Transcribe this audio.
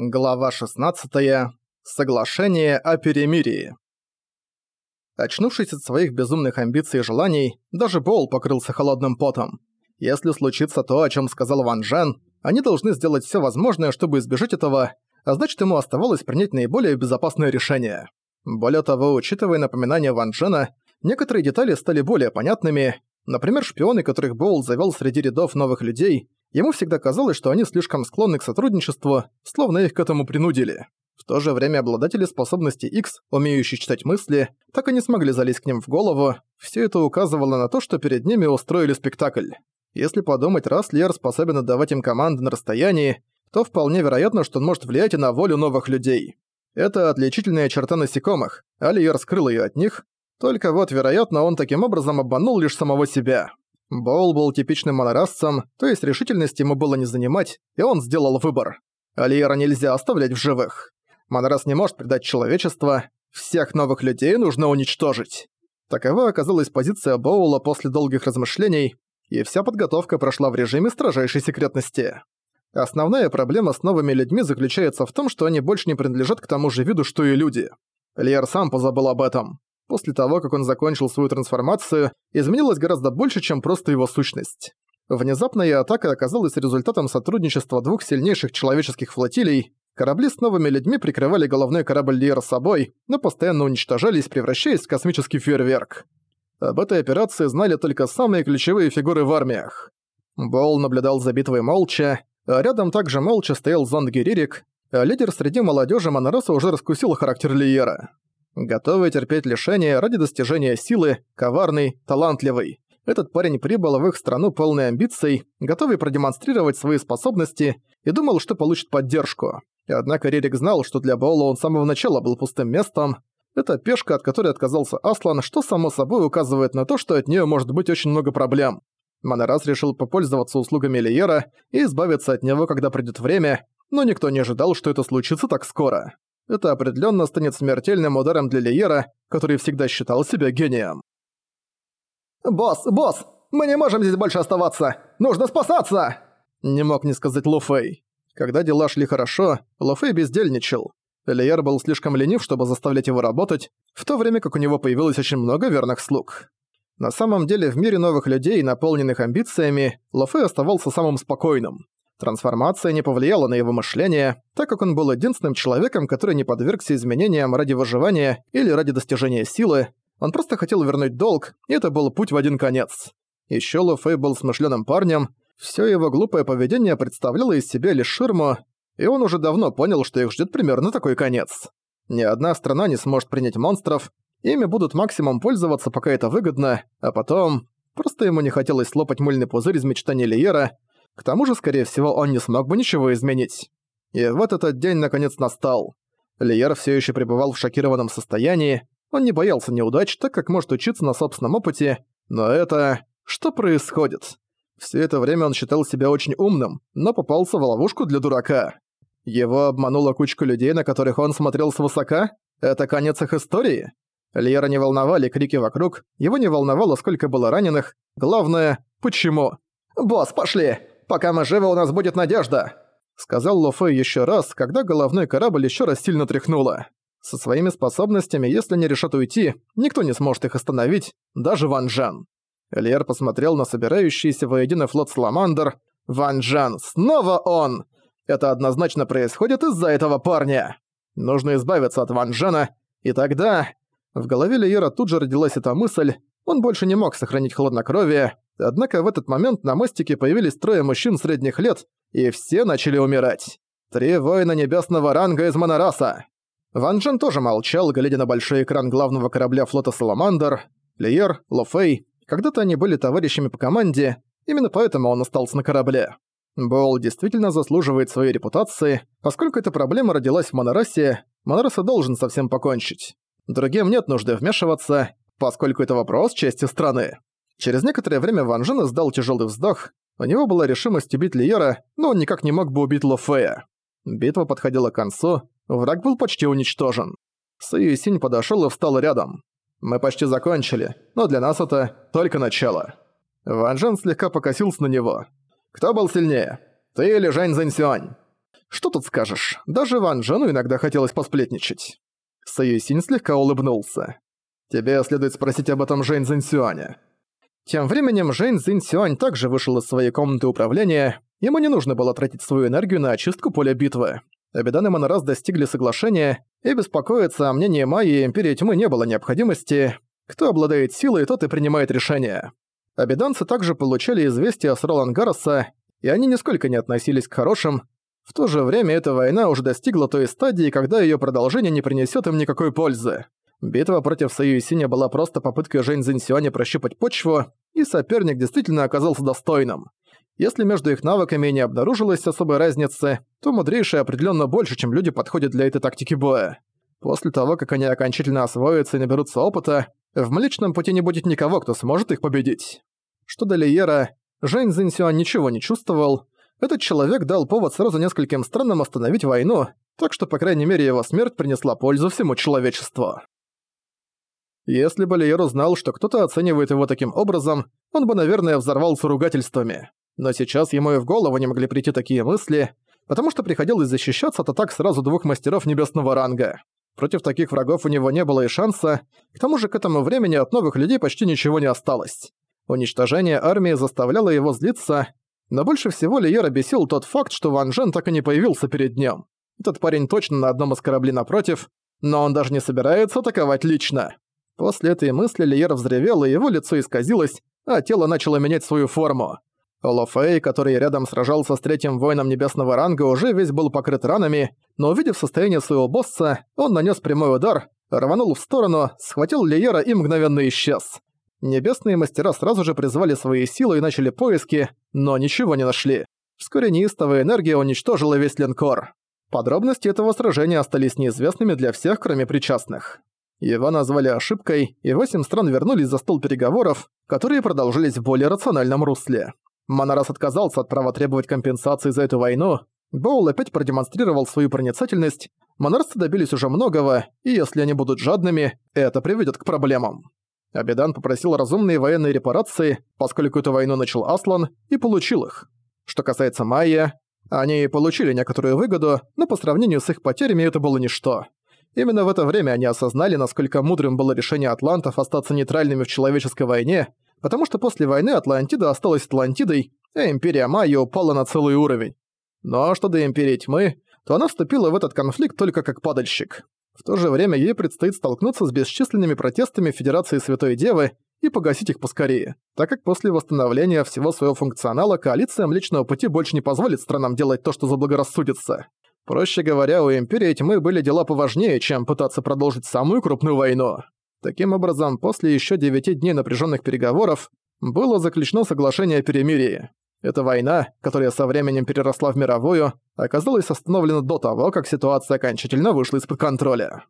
Глава 16. Соглашение о перемирии. Очнувшись от своих безумных амбиций и желаний, даже Боул покрылся холодным потом. Если случится то, о чем сказал Ван Жен, они должны сделать все возможное, чтобы избежать этого, а значит ему оставалось принять наиболее безопасное решение. Более того, учитывая напоминания Ван Джена, некоторые детали стали более понятными, например, шпионы, которых Боул завел среди рядов новых людей, Ему всегда казалось, что они слишком склонны к сотрудничеству, словно их к этому принудили. В то же время обладатели способности X, умеющие читать мысли, так и не смогли залезть к ним в голову. Все это указывало на то, что перед ними устроили спектакль. Если подумать, раз Лер способен отдавать им команды на расстоянии, то вполне вероятно, что он может влиять и на волю новых людей. Это отличительная черта насекомых, а Лиер скрыл ее от них. Только вот, вероятно, он таким образом обманул лишь самого себя. Боул был типичным монорасцем, то есть решительности ему было не занимать, и он сделал выбор. Алиера нельзя оставлять в живых. Монорас не может предать человечество, всех новых людей нужно уничтожить. Такова оказалась позиция Боула после долгих размышлений, и вся подготовка прошла в режиме строжайшей секретности. Основная проблема с новыми людьми заключается в том, что они больше не принадлежат к тому же виду, что и люди. Лиер сам позабыл об этом после того, как он закончил свою трансформацию, изменилось гораздо больше, чем просто его сущность. Внезапная атака оказалась результатом сотрудничества двух сильнейших человеческих флотилий. Корабли с новыми людьми прикрывали головной корабль Лиера собой, но постоянно уничтожались, превращаясь в космический фейерверк. Об этой операции знали только самые ключевые фигуры в армиях. Бол наблюдал за битвой молча, а рядом также молча стоял Зонд Геририк, а лидер среди молодежи Монороса уже раскусил характер Лиера готовый терпеть лишения ради достижения силы, коварный, талантливый. Этот парень прибыл в их страну полной амбиций, готовый продемонстрировать свои способности и думал, что получит поддержку. Однако Рерик знал, что для Боула он с самого начала был пустым местом. Это пешка, от которой отказался Аслан, что само собой указывает на то, что от нее может быть очень много проблем. Монорас решил попользоваться услугами Лиера и избавиться от него, когда придет время, но никто не ожидал, что это случится так скоро это определенно станет смертельным ударом для Лиера, который всегда считал себя гением. «Босс, босс! Мы не можем здесь больше оставаться! Нужно спасаться!» Не мог не сказать Луфей. Когда дела шли хорошо, Луфей бездельничал. Лиер был слишком ленив, чтобы заставлять его работать, в то время как у него появилось очень много верных слуг. На самом деле, в мире новых людей, наполненных амбициями, Луфей оставался самым спокойным. Трансформация не повлияла на его мышление, так как он был единственным человеком, который не подвергся изменениям ради выживания или ради достижения силы. Он просто хотел вернуть долг, и это был путь в один конец. Ещё Лу Фэй был смышленым парнем, всё его глупое поведение представляло из себя лишь ширму, и он уже давно понял, что их ждёт примерно такой конец. Ни одна страна не сможет принять монстров, ими будут максимум пользоваться, пока это выгодно, а потом... Просто ему не хотелось слопать мыльный пузырь из мечтаний Лиера, к тому же, скорее всего, он не смог бы ничего изменить. И вот этот день наконец настал. Лиер все еще пребывал в шокированном состоянии, он не боялся неудач, так как может учиться на собственном опыте, но это... Что происходит? Все это время он считал себя очень умным, но попался в ловушку для дурака. Его обманула кучка людей, на которых он смотрел свысока? Это конец их истории? Лиера не волновали крики вокруг, его не волновало, сколько было раненых. Главное, почему? «Босс, пошли! Пока мы живы, у нас будет надежда!» Сказал Ло Фэй ещё раз, когда головной корабль ещё раз сильно тряхнуло. Со своими способностями, если они решат уйти, никто не сможет их остановить, даже Ван Джан. Элиэр посмотрел на собирающийся воедино флот Саламандр. «Ван Джан, снова он! Это однозначно происходит из-за этого парня! Нужно избавиться от Ван Джана, и тогда...» В голове Лиера тут же родилась эта мысль, он больше не мог сохранить хладнокровие, Однако в этот момент на мостике появились трое мужчин средних лет, и все начали умирать. Три воина небесного ранга из Монораса. Ван Джен тоже молчал, глядя на большой экран главного корабля флота «Саламандр». Лиер, Лофей. Когда-то они были товарищами по команде, именно поэтому он остался на корабле. Боул действительно заслуживает своей репутации, поскольку эта проблема родилась в Монорасе, Монораса должен совсем покончить. Другим нет нужды вмешиваться, поскольку это вопрос чести страны. Через некоторое время Ван Жен издал тяжелый вздох. У него была решимость убить Лиера, но он никак не мог бы убить Ло Фея. Битва подходила к концу, враг был почти уничтожен. Сэй Синь подошёл и встал рядом. «Мы почти закончили, но для нас это только начало». Ван Жен слегка покосился на него. «Кто был сильнее? Ты или Жань Зэньсюань?» Что тут скажешь, даже Ван Джену иногда хотелось посплетничать. Саюсинь слегка улыбнулся. «Тебе следует спросить об этом Жень Зинсюаня». Тем временем Жень Зинсюань также вышел из своей комнаты управления, ему не нужно было тратить свою энергию на очистку поля битвы. Абидан и Монорас достигли соглашения, и беспокоиться о мнении Майи и Империи Тьмы не было необходимости. Кто обладает силой, тот и принимает решения. Абиданцы также получали известия с Ролан Гарроса, и они нисколько не относились к хорошим. В то же время эта война уже достигла той стадии, когда её продолжение не принесёт им никакой пользы. Битва против Союзиня была просто попыткой Жень Зинсюаня прощупать почву, и соперник действительно оказался достойным. Если между их навыками не обнаружилось особой разницы, то мудрейшие определенно больше, чем люди подходят для этой тактики боя. После того, как они окончательно освоятся и наберутся опыта, в Млечном Пути не будет никого, кто сможет их победить. Что до Лиера, Жень Зинсюань ничего не чувствовал. Этот человек дал повод сразу нескольким странам остановить войну, так что, по крайней мере, его смерть принесла пользу всему человечеству. Если бы Лиер узнал, что кто-то оценивает его таким образом, он бы, наверное, взорвался ругательствами. Но сейчас ему и в голову не могли прийти такие мысли, потому что приходилось защищаться от атак сразу двух мастеров небесного ранга. Против таких врагов у него не было и шанса, к тому же к этому времени от новых людей почти ничего не осталось. Уничтожение армии заставляло его злиться, но больше всего Лиера бесил тот факт, что Ван Джен так и не появился перед ним. Этот парень точно на одном из кораблей напротив, но он даже не собирается атаковать лично. После этой мысли Лиер взревел, и его лицо исказилось, а тело начало менять свою форму. Олофей, который рядом сражался с третьим воином небесного ранга, уже весь был покрыт ранами, но увидев состояние своего босса, он нанес прямой удар, рванул в сторону, схватил Лиера и мгновенно исчез. Небесные мастера сразу же призвали свои силы и начали поиски, но ничего не нашли. Вскоре неистовая энергия уничтожила весь линкор. Подробности этого сражения остались неизвестными для всех, кроме причастных. Его назвали ошибкой, и восемь стран вернулись за стол переговоров, которые продолжились в более рациональном русле. Монорас отказался от права требовать компенсации за эту войну, Боул опять продемонстрировал свою проницательность, монарцы добились уже многого, и если они будут жадными, это приведет к проблемам. Абидан попросил разумные военные репарации, поскольку эту войну начал Аслан, и получил их. Что касается Майя, они получили некоторую выгоду, но по сравнению с их потерями это было ничто. Именно в это время они осознали, насколько мудрым было решение атлантов остаться нейтральными в человеческой войне, потому что после войны Атлантида осталась Атлантидой, а Империя Майя упала на целый уровень. Но что до Империи Тьмы, то она вступила в этот конфликт только как падальщик. В то же время ей предстоит столкнуться с бесчисленными протестами Федерации Святой Девы и погасить их поскорее, так как после восстановления всего своего функционала коалиция Млечного Пути больше не позволит странам делать то, что заблагорассудится. Проще говоря, у Империи Тьмы были дела поважнее, чем пытаться продолжить самую крупную войну. Таким образом, после еще девяти дней напряженных переговоров было заключено соглашение о перемирии. Эта война, которая со временем переросла в мировую, оказалась остановлена до того, как ситуация окончательно вышла из-под контроля.